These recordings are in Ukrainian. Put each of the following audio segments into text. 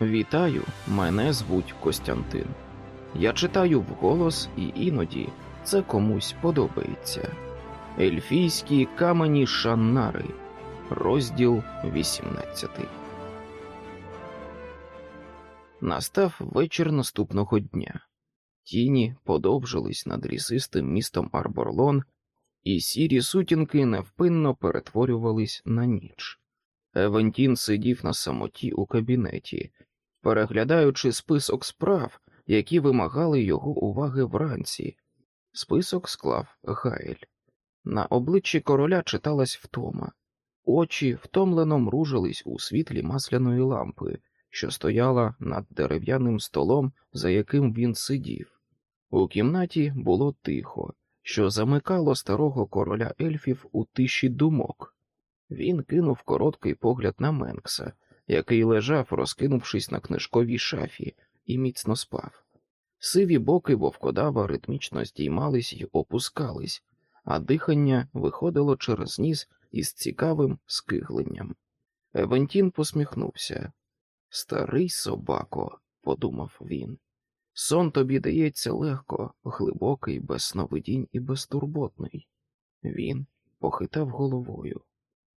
Вітаю, мене звуть Костянтин. Я читаю вголос, і іноді це комусь подобається. Ельфійські камені Шаннари, розділ 18. Настав вечір наступного дня. Тіні подовжились над лісистим містом Арборлон, і сірі сутінки невпинно перетворювались на ніч. Евентін сидів на самоті у кабінеті, переглядаючи список справ, які вимагали його уваги вранці. Список склав Гайль. На обличчі короля читалась втома, очі втомлено мружились у світлі масляної лампи, що стояла над дерев'яним столом, за яким він сидів. У кімнаті було тихо, що замикало старого короля ельфів у тиші думок. Він кинув короткий погляд на Менкса, який лежав, розкинувшись на книжковій шафі, і міцно спав. Сиві боки вовкодава ритмічно здіймались й опускались, а дихання виходило через ніс із цікавим скигленням. Евентін посміхнувся. Старий собако, подумав він. Сон тобі дається легко, глибокий, без сновидінь і безтурботний. Він похитав головою.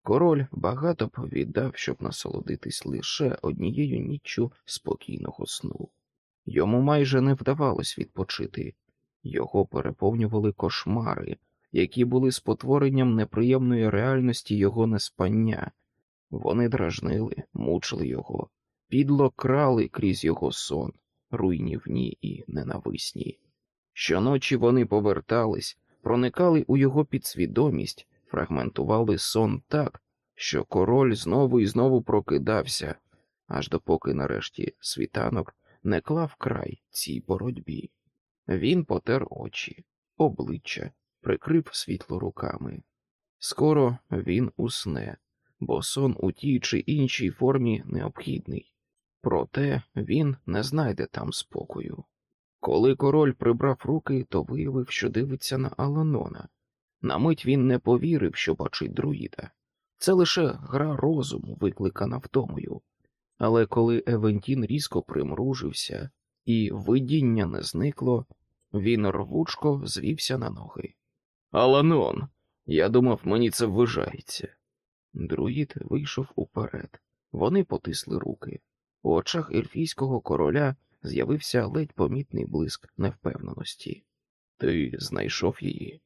Король багато б віддав, щоб насолодитись лише однією ніччю спокійного сну. Йому майже не вдавалось відпочити, його переповнювали кошмари, які були спотворенням неприємної реальності його неспання. Вони дражнили, мучили його, підло крали крізь його сон, руйнівні і ненависні. Щоночі вони повертались, проникали у його підсвідомість, фрагментували сон так, що король знову і знову прокидався, аж допоки нарешті світанок не клав край цій боротьбі. Він потер очі, обличчя, прикрив світло руками. Скоро він усне, бо сон у тій чи іншій формі необхідний, проте він не знайде там спокою. Коли король прибрав руки, то виявив, що дивиться на Аланона. На мить він не повірив, що бачить друїда. Це лише гра розуму, викликана втомою. Але коли Евентін різко примружився і видіння не зникло, він рвучко звівся на ноги. Аланон, я думав, мені це вважається. Друїд вийшов уперед. Вони потисли руки. У очах ельфійського короля з'явився ледь помітний блиск невпевненості. Ти знайшов її?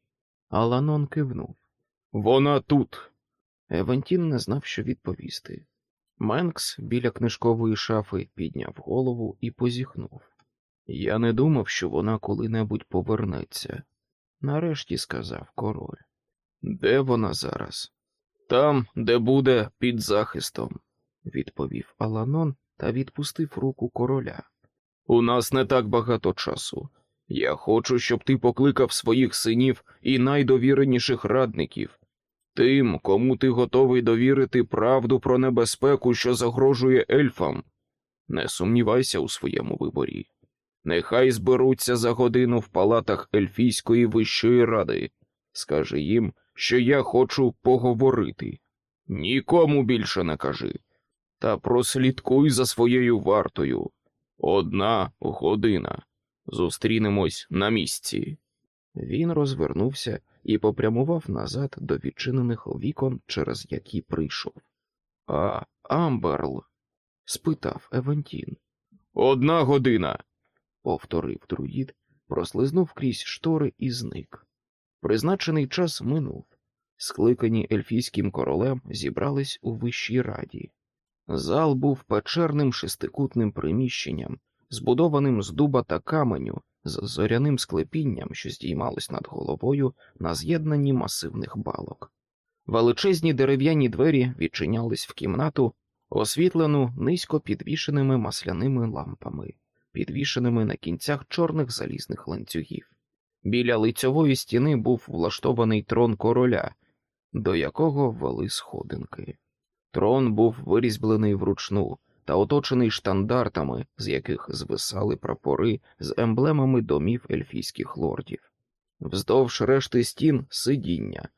Аланон кивнув. Вона тут. Евентін не знав, що відповісти. Менкс біля книжкової шафи підняв голову і позіхнув. Я не думав, що вона коли-небудь повернеться. Нарешті сказав король. Де вона зараз? Там, де буде під захистом, відповів Аланон та відпустив руку короля. У нас не так багато часу. Я хочу, щоб ти покликав своїх синів і найдовіреніших радників, тим, кому ти готовий довірити правду про небезпеку, що загрожує ельфам. Не сумнівайся у своєму виборі. Нехай зберуться за годину в палатах Ельфійської вищої ради. Скажи їм, що я хочу поговорити. Нікому більше не кажи. Та прослідкуй за своєю вартою. Одна година. Зустрінемось на місці. Він розвернувся і попрямував назад до відчинених вікон, через які прийшов. А Амберл? спитав Евентін. Одна година, повторив друїд, прослизнув крізь штори і зник. Призначений час минув. Скликані ельфійським королем зібрались у вищій раді. Зал був печерним шестикутним приміщенням, збудованим з дуба та каменю, з зоряним склепінням, що здіймалось над головою на з'єднанні масивних балок. Величезні дерев'яні двері відчинялись в кімнату, освітлену низько підвішеними масляними лампами, підвішеними на кінцях чорних залізних ланцюгів. Біля лицьової стіни був влаштований трон короля, до якого вели сходинки. Трон був вирізьблений вручну та оточений штандартами, з яких звисали прапори з емблемами домів ельфійських лордів, вздовж решти стін сидіння,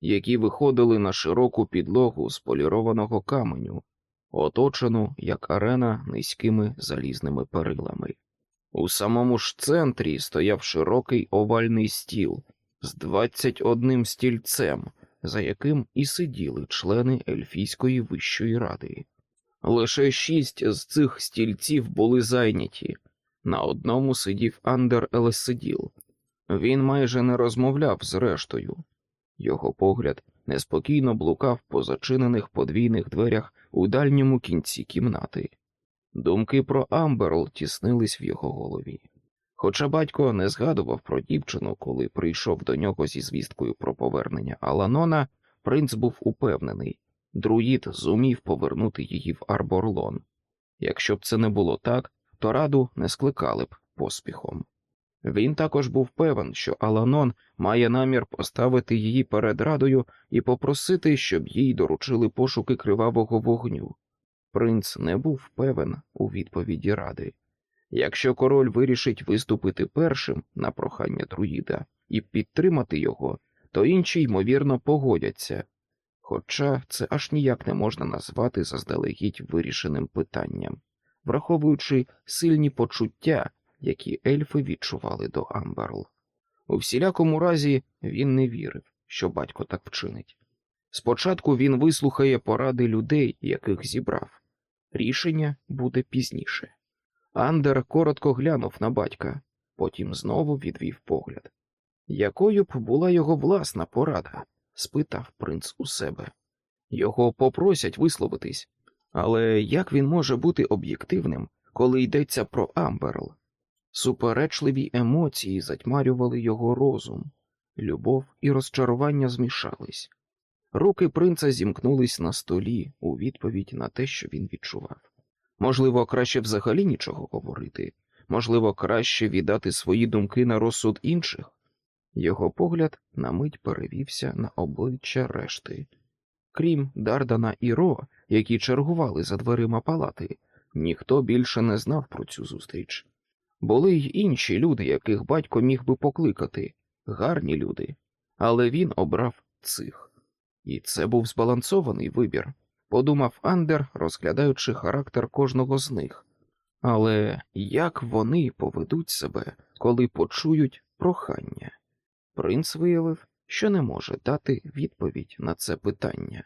які виходили на широку підлогу з полірованого каменю, оточену, як арена, низькими залізними перилами. У самому ж центрі стояв широкий овальний стіл з двадцять одним стільцем, за яким і сиділи члени Ельфійської вищої ради. Лише шість з цих стільців були зайняті. На одному сидів Андер Елесиділ. Він майже не розмовляв з рештою. Його погляд неспокійно блукав по зачинених подвійних дверях у дальньому кінці кімнати. Думки про Амберл тіснились в його голові. Хоча батько не згадував про дівчину, коли прийшов до нього зі звісткою про повернення Аланона, принц був упевнений друїд зумів повернути її в Арборлон. Якщо б це не було так, то раду не скликали б поспіхом. Він також був певен, що Аланон має намір поставити її перед радою і попросити, щоб їй доручили пошуки кривавого вогню. Принц не був певен у відповіді ради. Якщо король вирішить виступити першим на прохання друїда і підтримати його, то інші, ймовірно, погодяться, хоча це аж ніяк не можна назвати заздалегідь вирішеним питанням, враховуючи сильні почуття, які ельфи відчували до Амберл. У всілякому разі він не вірив, що батько так вчинить. Спочатку він вислухає поради людей, яких зібрав. Рішення буде пізніше. Андер коротко глянув на батька, потім знову відвів погляд. Якою б була його власна порада? Спитав принц у себе. Його попросять висловитись, але як він може бути об'єктивним, коли йдеться про Амберл? Суперечливі емоції затьмарювали його розум, любов і розчарування змішались. Руки принца зімкнулись на столі у відповідь на те, що він відчував. Можливо, краще взагалі нічого говорити, можливо, краще віддати свої думки на розсуд інших. Його погляд на мить перевівся на обличчя решти. Крім Дардана і Ро, які чергували за дверима палати, ніхто більше не знав про цю зустріч. Були й інші люди, яких батько міг би покликати, гарні люди, але він обрав цих. І це був збалансований вибір, подумав Андер, розглядаючи характер кожного з них. Але як вони поведуть себе, коли почують прохання? Принц виявив, що не може дати відповідь на це питання.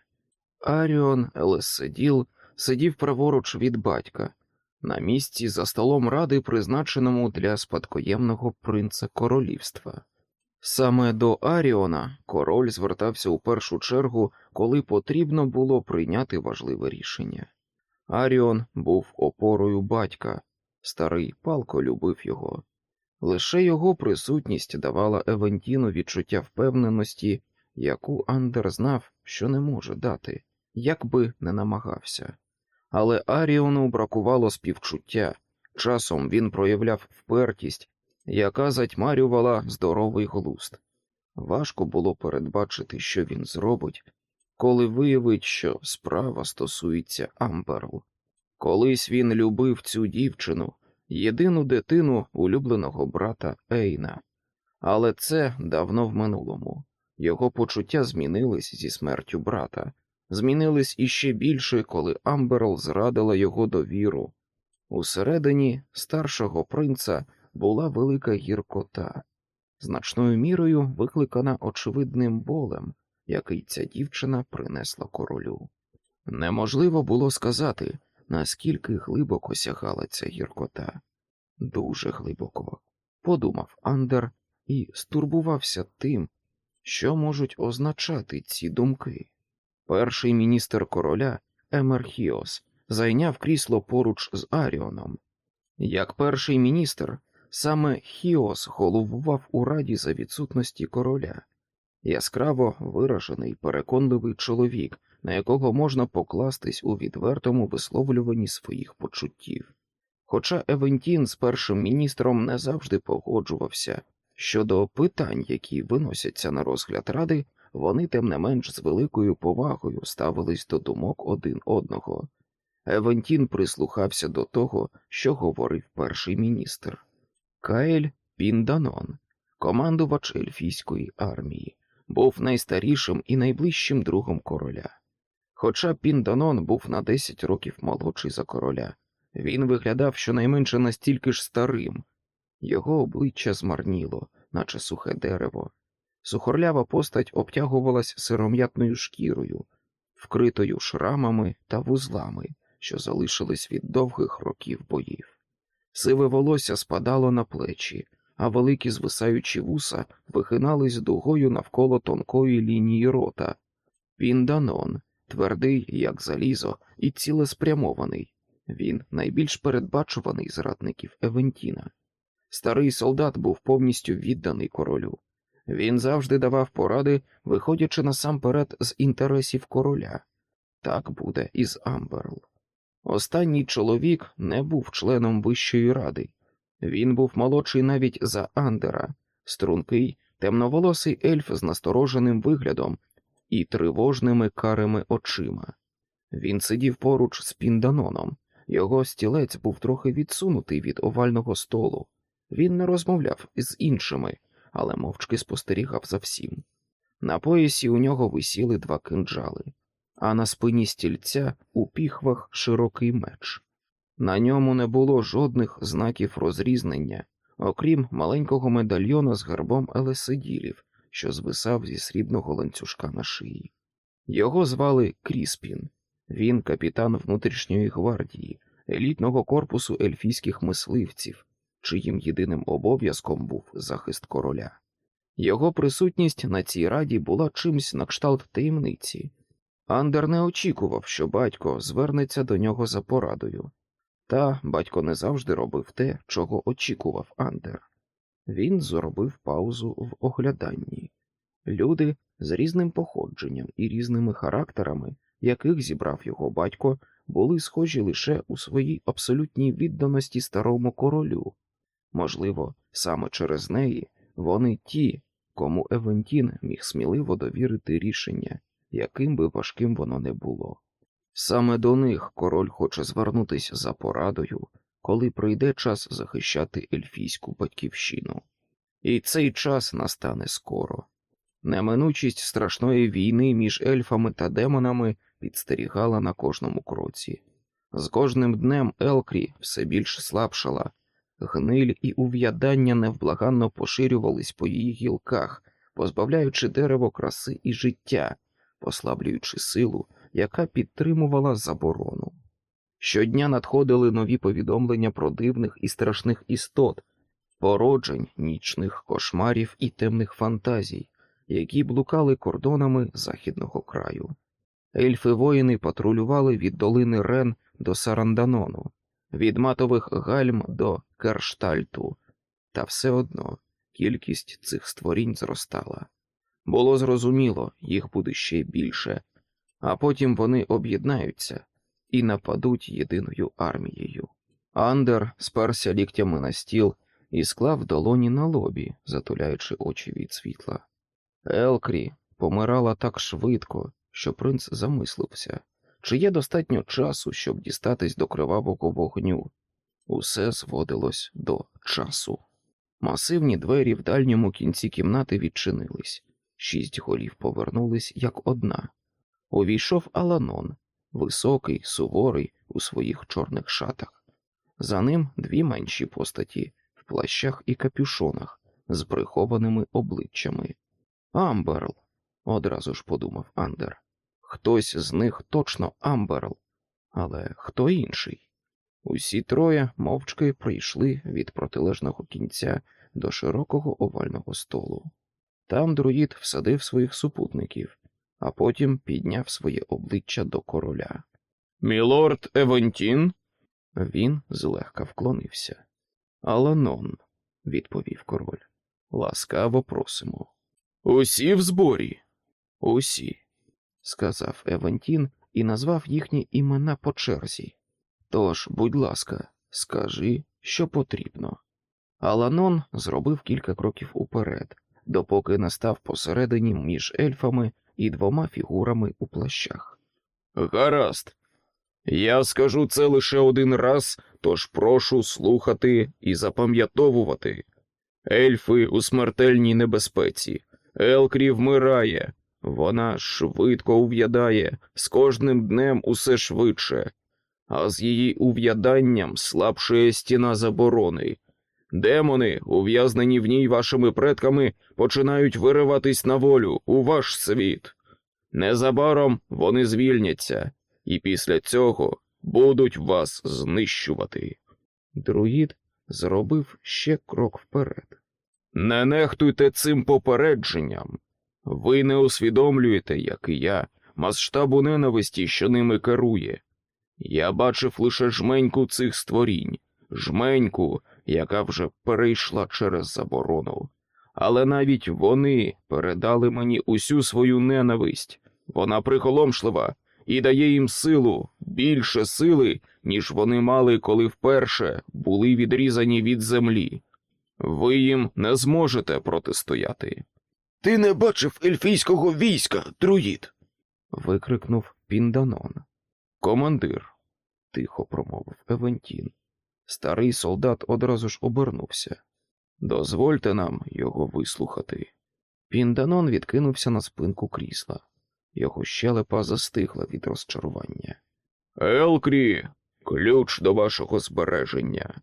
Аріон Елеседіл сидів праворуч від батька, на місці за столом ради, призначеному для спадкоємного принца королівства. Саме до Аріона король звертався у першу чергу, коли потрібно було прийняти важливе рішення. Аріон був опорою батька, старий палко любив його. Лише його присутність давала Евентіну відчуття впевненості, яку Андер знав, що не може дати, як би не намагався. Але Аріону бракувало співчуття, часом він проявляв впертість, яка затьмарювала здоровий глуст. Важко було передбачити, що він зробить, коли виявить, що справа стосується Амберл. Колись він любив цю дівчину, єдину дитину улюбленого брата Ейна, але це давно в минулому. Його почуття змінились зі смертю брата, змінились іще більше, коли Амберл зрадила його довіру. Усередині старшого принца була велика гіркота, значною мірою викликана очевидним болем, який ця дівчина принесла королю. Неможливо було сказати, наскільки глибоко сягала ця гіркота. Дуже глибоко, подумав Андер і стурбувався тим, що можуть означати ці думки. Перший міністр короля Емерхіос зайняв крісло поруч з Аріоном. Як перший міністр, саме Хіос головував у раді за відсутності короля, яскраво виражений переконливий чоловік, на якого можна покластись у відвертому висловлюванні своїх почуттів. Хоча Евентін з першим міністром не завжди погоджувався щодо питань, які виносяться на розгляд ради, вони тим не менш з великою повагою ставились до думок один одного. Евентін прислухався до того, що говорив перший міністр. Каель Пінданон, командувач ельфійської армії, був найстарішим і найближчим другом короля. Хоча Пінданон був на 10 років молодший за короля, він виглядав щонайменше настільки ж старим, його обличчя змарніло, наче сухе дерево. Сухорлява постать обтягувалась сиром'ятною шкірою, вкритою шрамами та вузлами, що залишились від довгих років боїв. Сиве волосся спадало на плечі, а великі звисаючі вуса вихинались дугою навколо тонкої лінії рота. Пінданон, твердий, як залізо, і цілеспрямований. Він найбільш передбачуваний з радників Евентіна. Старий солдат був повністю відданий королю. Він завжди давав поради, виходячи насамперед з інтересів короля. Так буде і з Амберл. Останній чоловік не був членом Вищої ради. Він був молодший навіть за Андера, стрункий, темноволосий ельф з настороженим виглядом і тривожними карими очима. Він сидів поруч з Пінданоном, його стілець був трохи відсунутий від овального столу. Він не розмовляв із іншими, але мовчки спостерігав за всім. На поясі у нього висіли два кинджали, а на спині стільця у піхвах широкий меч. На ньому не було жодних знаків розрізнення, окрім маленького медальйона з гербом Елеседілів, що звисав зі срібного ланцюжка на шиї. Його звали Кріспін, він капітан внутрішньої гвардії, елітного корпусу ельфійських мисливців, чиїм єдиним обов'язком був захист короля. Його присутність на цій раді була чимсь на кшталт таємниці. Андер не очікував, що батько звернеться до нього за порадою, та батько не завжди робив те, чого очікував Андер. Він зробив паузу в огляданні. Люди з різним походженням і різними характерами, яких зібрав його батько, були схожі лише у своїй абсолютній відданості старому королю. Можливо, саме через неї вони ті, кому Евентін міг сміливо довірити рішення, яким би важким воно не було. Саме до них король хоче звернутися за порадою, коли прийде час захищати ельфійську батьківщину. І цей час настане скоро. Неминучість страшної війни між ельфами та демонами підстерігала на кожному кроці. З кожним днем Елкрі все більше слабшала, гниль і ув'ядання невблаганно поширювались по її гілках, позбавляючи дерево краси і життя, послаблюючи силу, яка підтримувала заборону. Щодня надходили нові повідомлення про дивних і страшних істот, породжень, нічних кошмарів і темних фантазій, які блукали кордонами західного краю. Ельфи воїни патрулювали від долини Рен до Саранданону, від матових гальм до Керштальту, та все одно кількість цих створінь зростала. Було зрозуміло, їх буде ще більше, а потім вони об'єднаються і нападуть єдиною армією. Андер сперся ліктями на стіл і склав долоні на лобі, затуляючи очі від світла. Елкрі помирала так швидко, що принц замислився, чи є достатньо часу, щоб дістатись до кривавого вогню. Усе зводилось до часу. Масивні двері в дальньому кінці кімнати відчинились, шість голів повернулись як одна. Увійшов Аланон, високий, суворий у своїх чорних шатах. За ним дві менші постаті в плащах і капюшонах з прихованими обличчями. Амберл, одразу ж подумав Андер. Хтось з них точно Амберл, але хто інший? Усі троє мовчки прийшли від протилежного кінця до широкого овального столу. Там друїд всадив своїх супутників, а потім підняв своє обличчя до короля. Мілорд Евентін? Він злегка вклонився. Аланон, відповів король. Ласкаво просимо. Усі в зборі. Усі, сказав Евентін і назвав їхні імена по черзі. Тож, будь ласка, скажи, що потрібно. Аланон зробив кілька кроків уперед, допоки не став посередині між ельфами і двома фігурами у плащах. Гаразд, я скажу це лише один раз, тож прошу слухати і запам'ятовувати. Ельфи у смертельній небезпеці, Елкрі вмирає, Вона швидко ув'ядає, з кожним днем усе швидше, а з її ув'яданням слабшає стіна заборони. Демони, ув'язнені в ній вашими предками, починають вириватись на волю у ваш світ. Незабаром вони звільняться, і після цього будуть вас знищувати. Друїд зробив ще крок вперед. Не нехтуйте цим попередженням. Ви не усвідомлюєте, як і я, масштабу ненависті, що ними керує. Я бачив лише жменьку цих створінь, жменьку, яка вже перейшла через заборону. Але навіть вони передали мені усю свою ненависть. Вона приголомшлива і дає їм силу, більше сили, ніж вони мали, коли вперше були відрізані від землі. Ви їм не зможете протистояти. Ти не бачив ельфійського війська, друїд. викрикнув Пінданон. Командир, тихо промовив Евентін. Старий солдат одразу ж обернувся. Дозвольте нам його вислухати. Пінданон відкинувся на спинку крісла. Його щелепа застигла від розчарування. Елкрі, ключ до вашого збереження,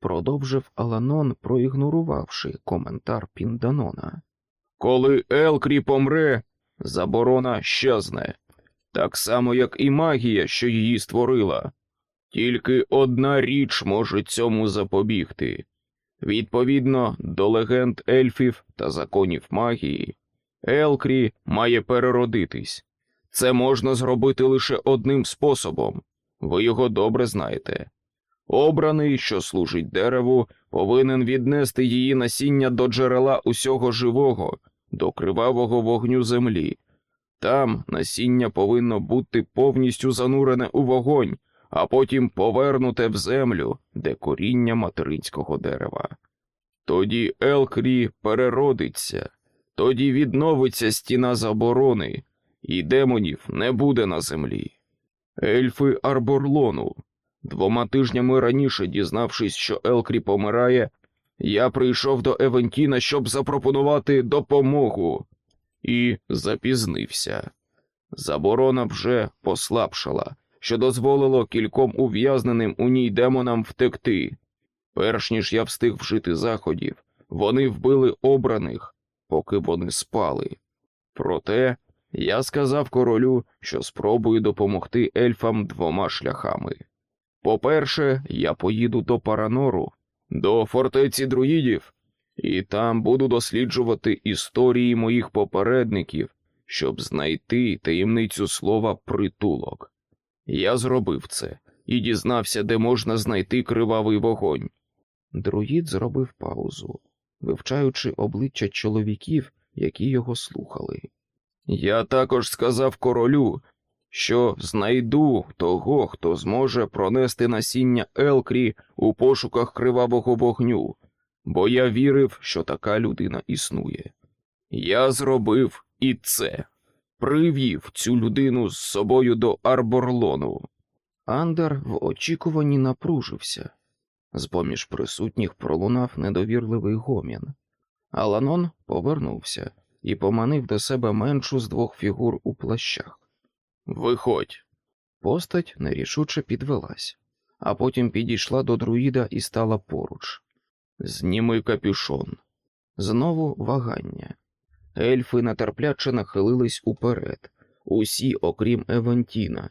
продовжив Аланон, проігнорувавши коментар Пінданона. Коли Елкрі помре, заборона щезне, так само, як і магія, що її створила. Тільки одна річ може цьому запобігти. Відповідно до легенд ельфів та законів магії, Елкрі має переродитись. Це можна зробити лише одним способом. Ви його добре знаєте. Обраний, що служить дереву, повинен віднести її насіння до джерела усього живого, до кривавого вогню землі. Там насіння повинно бути повністю занурене у вогонь, а потім повернуте в землю, де коріння материнського дерева. Тоді Елкрі переродиться, тоді відновиться стіна заборони, і демонів не буде на землі. Ельфи Арборлону. Двома тижнями раніше, дізнавшись, що Елкрі помирає, я прийшов до Евентіна, щоб запропонувати допомогу, і запізнився. Заборона вже послабшала, що дозволило кільком ув'язненим у ній демонам втекти. Перш ніж я встиг вжити заходів, вони вбили обраних, поки вони спали. Проте я сказав королю, що спробую допомогти ельфам двома шляхами. По-перше, я поїду до Паранору, до фортеці друїдів, і там буду досліджувати історії моїх попередників, щоб знайти таємницю слова притулок. Я зробив це і дізнався, де можна знайти кривавий вогонь. Друїд зробив паузу, вивчаючи обличчя чоловіків, які його слухали. Я також сказав королю, що знайду того, хто зможе пронести насіння Елкрі у пошуках кривавого вогню, бо я вірив, що така людина існує. Я зробив і це, привів цю людину з собою до Арборлону. Андер в очікуванні напружився. З поміж присутніх пролунав недовірливий гомін. Аланон повернувся і поманив до себе меншу з двох фігур у плащах. Виходь. Постать нерішуче підвелась, а потім підійшла до друїда і стала поруч. Зніми капюшон. Знову вагання. Ельфи нетерпляче нахилились уперед, усі, окрім Евентіна,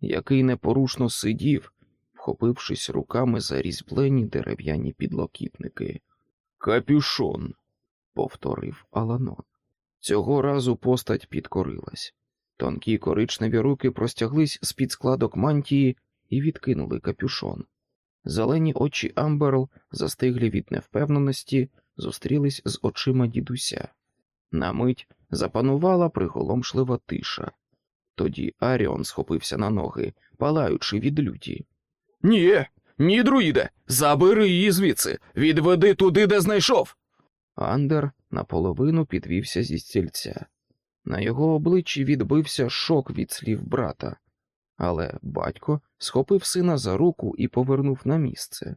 який непорушно сидів, вхопившись руками за різьблені дерев'яні підлокітники. Капюшон, повторив Аланон. Цього разу постать підкорилась. Тонкі коричневі руки простяглись з під складок мантії і відкинули капюшон. Зелені очі Амберл, застиглі від невпевненості, зустрілись з очима дідуся. На мить запанувала приголомшлива тиша. Тоді Аріон схопився на ноги, палаючи від люті. Ні, ні, друїде, забери її звідси, відведи туди, де знайшов. Андер наполовину підвівся зі стільця. На його обличчі відбився шок від слів брата, але батько схопив сина за руку і повернув на місце.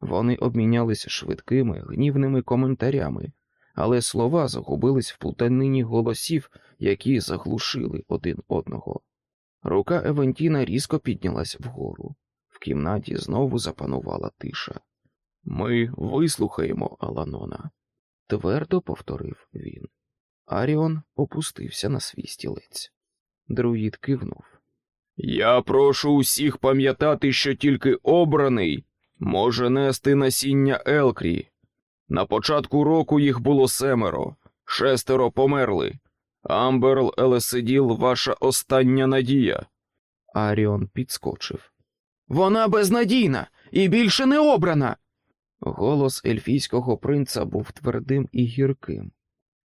Вони обмінялися швидкими, гнівними коментарями, але слова загубились в плутанині голосів, які заглушили один одного. Рука Евантіна різко піднялась вгору. В кімнаті знову запанувала тиша. Ми вислухаємо Аланона, твердо повторив він. Аріон опустився на свій стілець. Друїд кивнув. Я прошу усіх пам'ятати, що тільки обраний може нести насіння Елкрі. На початку року їх було семеро, шестеро померли. Амберл Елесиділ ваша остання надія. Аріон підскочив. Вона безнадійна і більше не обрана. Голос ельфійського принца був твердим і гірким.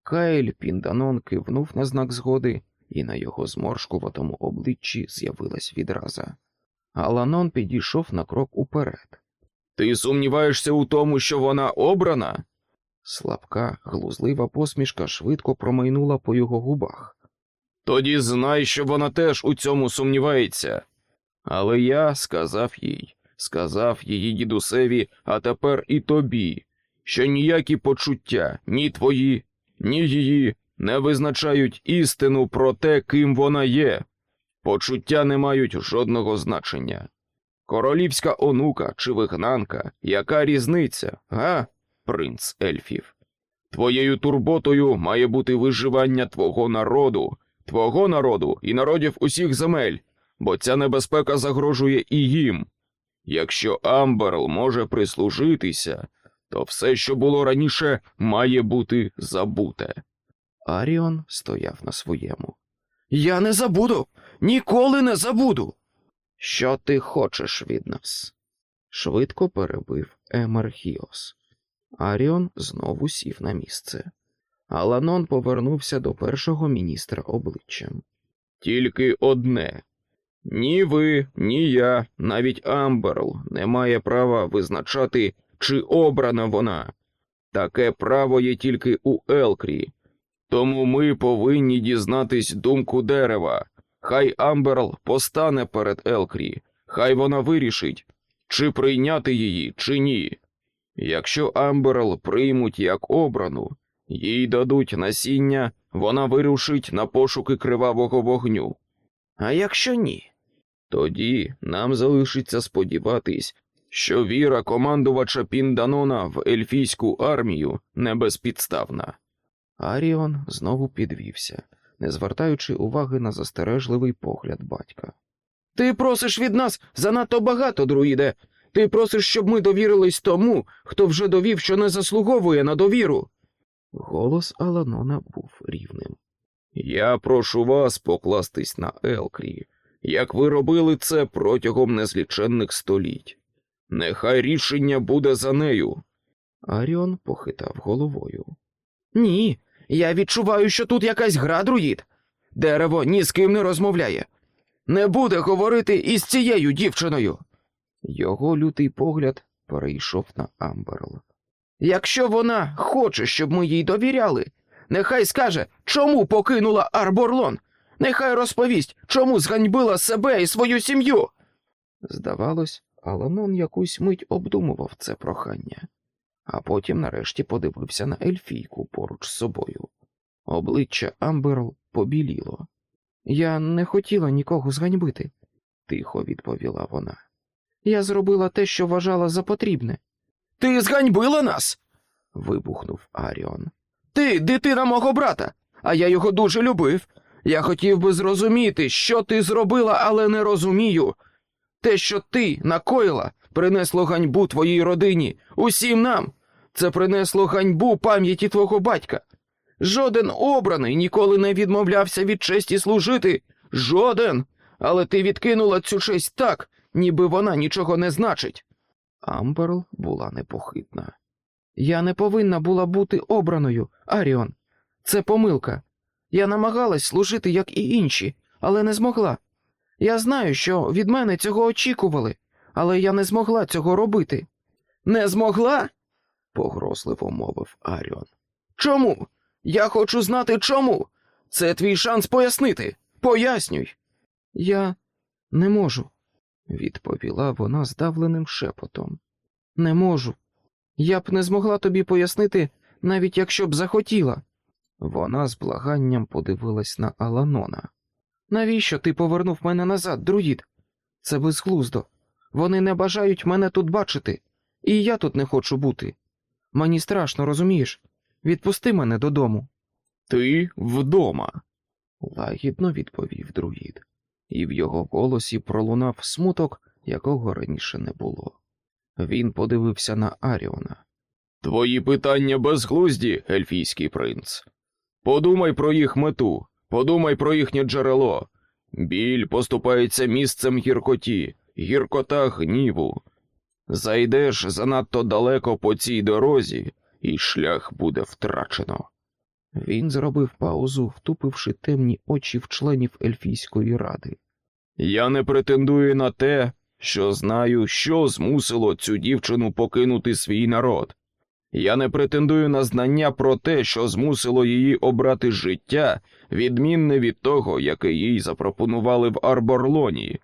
Каель Пінданон кивнув на знак згоди, і на його зморшкуватому обличчі з'явилась відраза. Аланон підійшов на крок уперед. Ти сумніваєшся у тому, що вона обрана? Слабка, глузлива посмішка швидко промайнула по його губах. Тоді знай, що вона теж у цьому сумнівається. Але я сказав їй, сказав її дідусеві, а тепер і тобі, що ніякі почуття, ні твої, ні її не визначають істину про те, ким вона є. Почуття не мають жодного значення. Королівська онука чи вигнанка, яка різниця, га, принц ельфів? Твоєю турботою має бути виживання твого народу, твого народу і народів усіх земель, бо ця небезпека загрожує і їм. Якщо Амберл може прислужитися, то все, що було раніше, має бути забуте. Аріон стояв на своєму. Я не забуду, ніколи не забуду. Що ти хочеш від нас? швидко перебив Емерхіос. Аріон знову сів на місце. Аланон повернувся до першого міністра обличчям. Тільки одне. Ні ви, ні я, навіть Амберл не має права визначати, чи обрана вона. Таке право є тільки у Елкрі. Тому ми повинні дізнатись думку дерева. Хай Амберл постане перед Елкрі, хай вона вирішить, чи прийняти її, чи ні. Якщо Амберл приймуть як обрану, їй дадуть насіння, вона вирушить на пошуки кривавого вогню. А якщо ні, тоді нам залишиться сподіватись, що віра командувача Пінданона в ельфійську армію не безпідставна. Аріон знову підвівся, не звертаючи уваги на застережливий погляд батька. Ти просиш від нас занадто багато, друїде. Ти просиш, щоб ми довірились тому, хто вже довів, що не заслуговує на довіру. Голос Аланона був рівним. Я прошу вас покластись на Елкрі, як ви робили це протягом незліченних століть. Нехай рішення буде за нею. Аріон похитав головою. Ні, я відчуваю, що тут якась гра, друїд. Дерево ні з ким не розмовляє. Не буде говорити із цією дівчиною. Його лютий погляд перейшов на Амберл. Якщо вона хоче, щоб ми їй довіряли, нехай скаже, чому покинула Арборлон. Нехай розповість, чому зганьбила себе і свою сім'ю. Здавалось, Аланон якусь мить обдумував це прохання, а потім нарешті подивився на ельфійку поруч з собою. Обличчя Амберл побіліло. Я не хотіла нікого зганьбити, тихо відповіла вона. Я зробила те, що вважала за потрібне. Ти зганьбила нас? вибухнув Аріон. Ти дитина мого брата, а я його дуже любив. Я хотів би зрозуміти, що ти зробила, але не розумію. Те, що ти накоїла, принесло ганьбу твоїй родині, усім нам. Це принесло ганьбу пам'яті твого батька. Жоден обраний ніколи не відмовлявся від честі служити. Жоден. Але ти відкинула цю честь так, ніби вона нічого не значить. Амберл була непохитна. Я не повинна була бути обраною, Аріон. Це помилка. Я намагалась служити, як і інші, але не змогла. Я знаю, що від мене цього очікували, але я не змогла цього робити. Не змогла? Погрозливо мовив Аріон. Чому? Я хочу знати чому. Це твій шанс пояснити. Пояснюй. Я не можу, відповіла вона здавленим шепотом. Не можу. Я б не змогла тобі пояснити, навіть якщо б захотіла. Вона з благанням подивилась на Аланона. Навіщо ти повернув мене назад, друїд? Це безглуздо. Вони не бажають мене тут бачити, і я тут не хочу бути. Мені страшно, розумієш? Відпусти мене додому. Ти вдома. Лагідно відповів друїд, і в його голосі пролунав смуток, якого раніше не було. Він подивився на Аріона. Твої питання безглузді, ельфійський принц. Подумай про їх мету, подумай про їхнє джерело. Біль поступається місцем гіркоті, гіркота гніву. Зайдеш занадто далеко по цій дорозі, і шлях буде втрачено. Він зробив паузу, втупивши темні очі в членів ельфійської ради. Я не претендую на те, що знаю, що змусило цю дівчину покинути свій народ. Я не претендую на знання про те, що змусило її обрати життя, відмінне від того, яке їй запропонували в Арборлоні.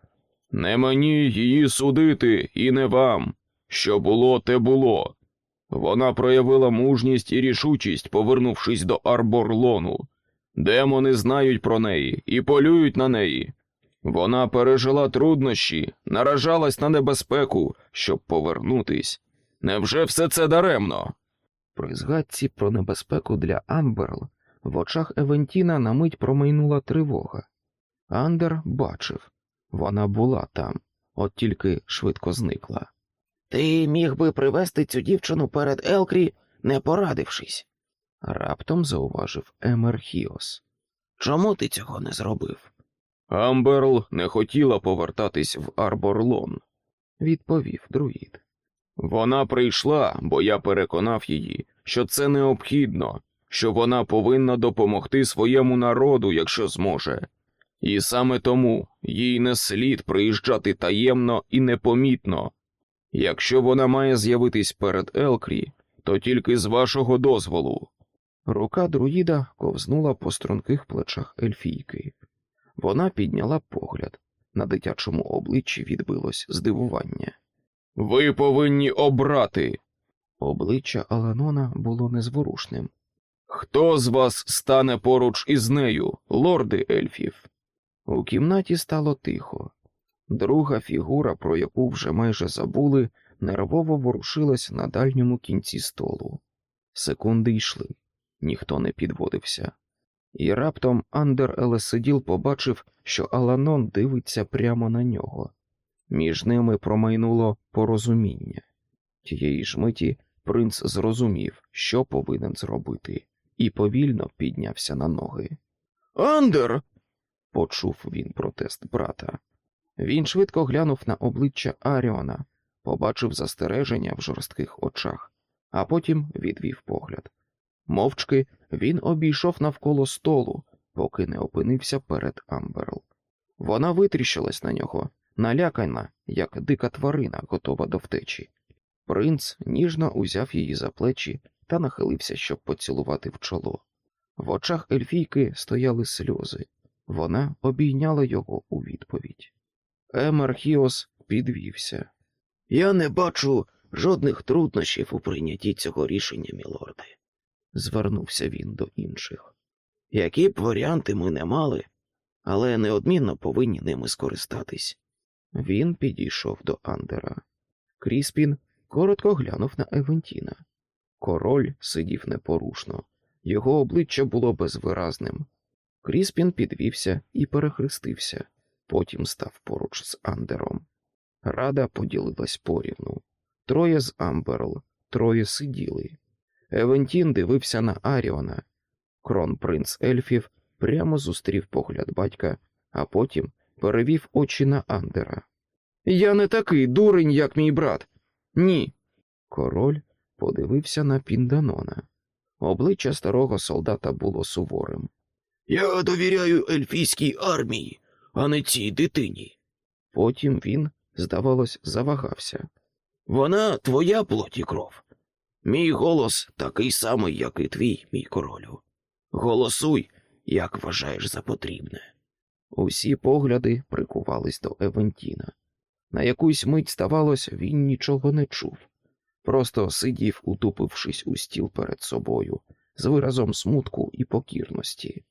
Не мені її судити, і не вам. Що було, те було. Вона проявила мужність і рішучість, повернувшись до Арборлону. Демони знають про неї і полюють на неї. Вона пережила труднощі, наражалась на небезпеку, щоб повернутись. Невже все це даремно? При згадці про небезпеку для Амберл в очах Евентіна на мить промайнула тривога. Андер бачив вона була там, от тільки швидко зникла. Ти міг би привести цю дівчину перед Елкрі, не порадившись. Раптом зауважив Емерхіос. Чому ти цього не зробив? Амберл не хотіла повертатись в Арборлон. Відповів друїд. Вона прийшла, бо я переконав її, що це необхідно, що вона повинна допомогти своєму народу, якщо зможе. І саме тому їй не слід приїжджати таємно і непомітно. Якщо вона має з'явитись перед Елкрі, то тільки з вашого дозволу. Рука друїда ковзнула по струнких плечах ельфійки. Вона підняла погляд. На дитячому обличчі відбилось здивування. Ви повинні обрати. Обличчя Аланона було незворушним. Хто з вас стане поруч із нею, лорди ельфів? У кімнаті стало тихо. Друга фігура, про яку вже майже забули, нервово ворушилась на дальньому кінці столу. Секунди йшли, ніхто не підводився. І раптом Андер Елесиділ побачив, що Аланон дивиться прямо на нього. Між ними промайнуло порозуміння. Тієї ж миті принц зрозумів, що повинен зробити, і повільно піднявся на ноги. Андер. Почув він протест брата. Він швидко глянув на обличчя Аріона, побачив застереження в жорстких очах, а потім відвів погляд. Мовчки він обійшов навколо столу, поки не опинився перед Амберл. Вона витріщилась на нього, налякана, як дика тварина, готова до втечі. Принц ніжно узяв її за плечі та нахилився, щоб поцілувати в чоло. В очах Ельфійки стояли сльози. Вона обійняла його у відповідь. Емерхіос підвівся. Я не бачу жодних труднощів у прийнятті цього рішення, мілорде. Звернувся він до інших. Які б варіанти ми не мали, але неодмінно повинні ними скористатись. Він підійшов до Андера. Кріспін коротко глянув на Евентіна. Король сидів непорушно, його обличчя було безвиразним. Кріспін підвівся і перехрестився, потім став поруч з Андером. Рада поділилась порівну. Троє з Амберл, троє сиділи. Евентін дивився на Аріона. Кронпринц ельфів прямо зустрів погляд батька, а потім перевів очі на Андера. Я не такий дурень, як мій брат. Ні. Король подивився на Пінданона. Обличчя старого солдата було суворим. Я довіряю ельфійській армії, а не цій дитині. Потім він, здавалось, завагався. Вона твоя плоть і кров. Мій голос такий самий, як і твій, мій королю. Голосуй, як вважаєш за потрібне. Усі погляди прикувались до Евентіна. На якусь мить, здавалось, він нічого не чув. просто сидів, утупившись у стіл перед собою, з виразом смутку і покірності.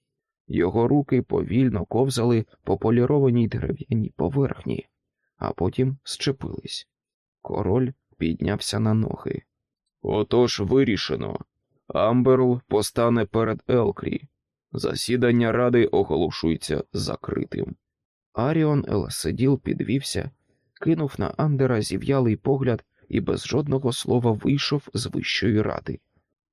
Його руки повільно ковзали по полірованій дерев'яній поверхні, а потім зчепились. Король піднявся на ноги. Отож вирішено. Емберлі постане перед Елкрі. Засідання ради оголошується закритим. Аріон Елсиділ підвівся, кинув на Андера зів'ялий погляд і без жодного слова вийшов з вищої ради.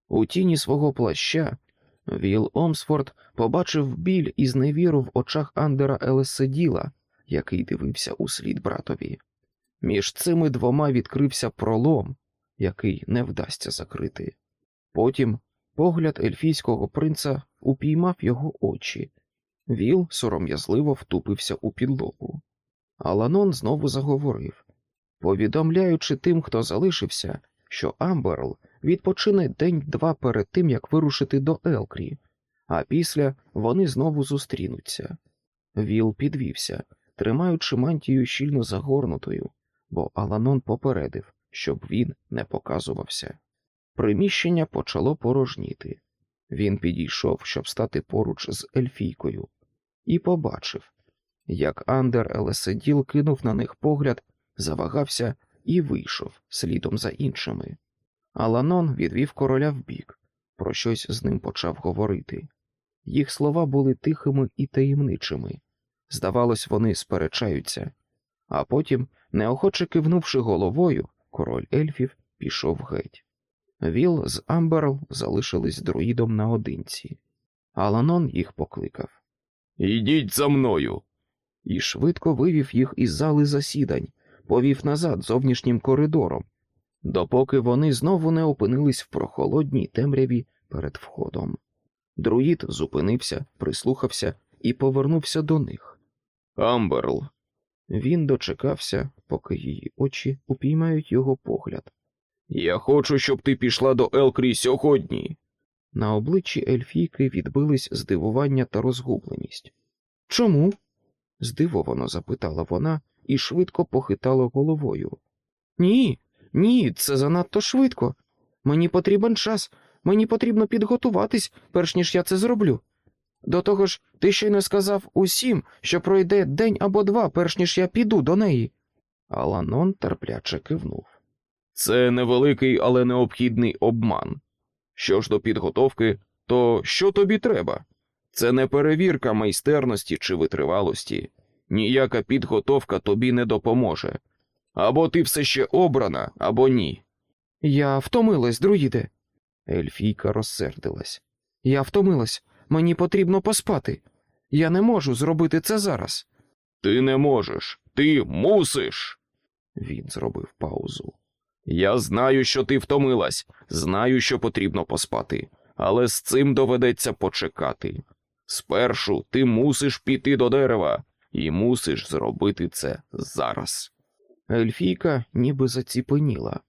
У тіні свого плаща Віл Омсфорд побачив біль і зневіру в очах Андера Елеседіла, який дивився у слід братові. Між цими двома відкрився пролом, який не вдасться закрити. Потім погляд ельфійського принца упіймав його очі. Віл сором'язливо втупився у підлогу. Аланон знову заговорив, повідомляючи тим, хто залишився, що Амберл відпочине день-два перед тим, як вирушити до Елкрі, а після вони знову зустрінуться. Віл підвівся, тримаючи мантію щільно загорнутою, бо Аланон попередив, щоб він не показувався. Приміщення почало порожніти. Він підійшов, щоб стати поруч з Ельфійкою, і побачив, як Андер Елеседіл кинув на них погляд, завагався і вийшов слідом за іншими. Аланон відвів короля вбік, про щось з ним почав говорити. Їх слова були тихими і таємничими. Здавалось, вони сперечаються, а потім, неохоче кивнувши головою, король ельфів пішов геть. Віл з Амберл залишились з друїдом наодинці. Аланон їх покликав Ідіть за мною. і швидко вивів їх із зали засідань, повів назад зовнішнім коридором, допоки вони знову не опинились в прохолодній темряві перед входом. Друїд зупинився, прислухався і повернувся до них. Амберл. Він дочекався, поки її очі упіймають його погляд. Я хочу, щоб ти пішла до Елкрі сьогодні. На обличчі Ельфійки відбились здивування та розгубленість. Чому? здивовано запитала вона і швидко похитала головою. Ні, ні, це занадто швидко. Мені потрібен час, мені потрібно підготуватись, перш ніж я це зроблю. До того ж, ти щойно сказав усім, що пройде день або два, перш ніж я піду до неї. Аланон терпляче кивнув. Це невеликий, але необхідний обман. Що ж до підготовки, то що тобі треба? Це не перевірка майстерності чи витривалості. Ніяка підготовка тобі не допоможе. Або ти все ще обрана, або ні. Я втомилась, друїде. Ельфійка розсердилась. Я втомилась, мені потрібно поспати. Я не можу зробити це зараз. Ти не можеш, ти мусиш. Він зробив паузу. Я знаю, що ти втомилась, знаю, що потрібно поспати, але з цим доведеться почекати. Спершу ти мусиш піти до дерева і мусиш зробити це зараз. Ельфійка ніби заціпеніла,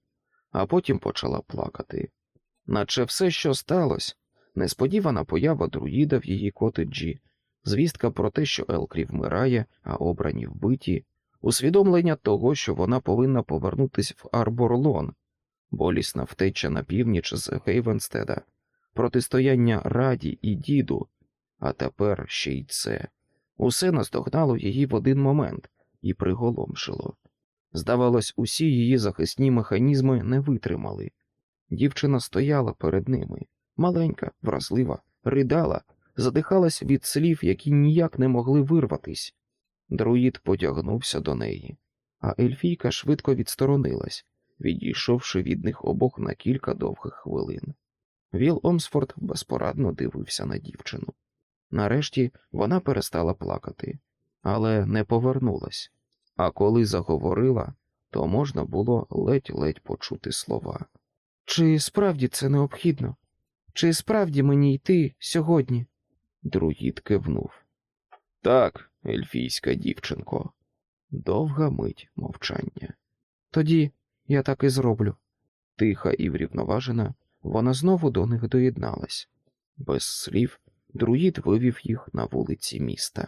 а потім почала плакати. Наче все, що сталося, несподівана поява друїда в її котеджі, звістка про те, що Елкрі вмирає, а обрані вбиті, усвідомлення того, що вона повинна повернутись в Арборлон, болісна втеча на північ з Гейвенстеда, протистояння раді і діду, а тепер ще й це. Усе наздогнало її в один момент і приголомшило. Здавалось, усі її захисні механізми не витримали. Дівчина стояла перед ними, маленька, вразлива, ридала, задихалась від слів, які ніяк не могли вирватись. Друїд потягнувся до неї, а Ельфійка швидко відсторонилась, відійшовши від них обох на кілька довгих хвилин. Віл Омсфорд безпорадно дивився на дівчину. Нарешті вона перестала плакати, але не повернулась, а коли заговорила, то можна було ледь-ледь почути слова. Чи справді це необхідно? Чи справді мені йти сьогодні? Друїд кивнув. Так, ельфійська дівчинко. Довга мить мовчання. Тоді я так і зроблю. Тиха і врівноважена, вона знову до них доєдналась. Без слів друїд вивів їх на вулиці міста.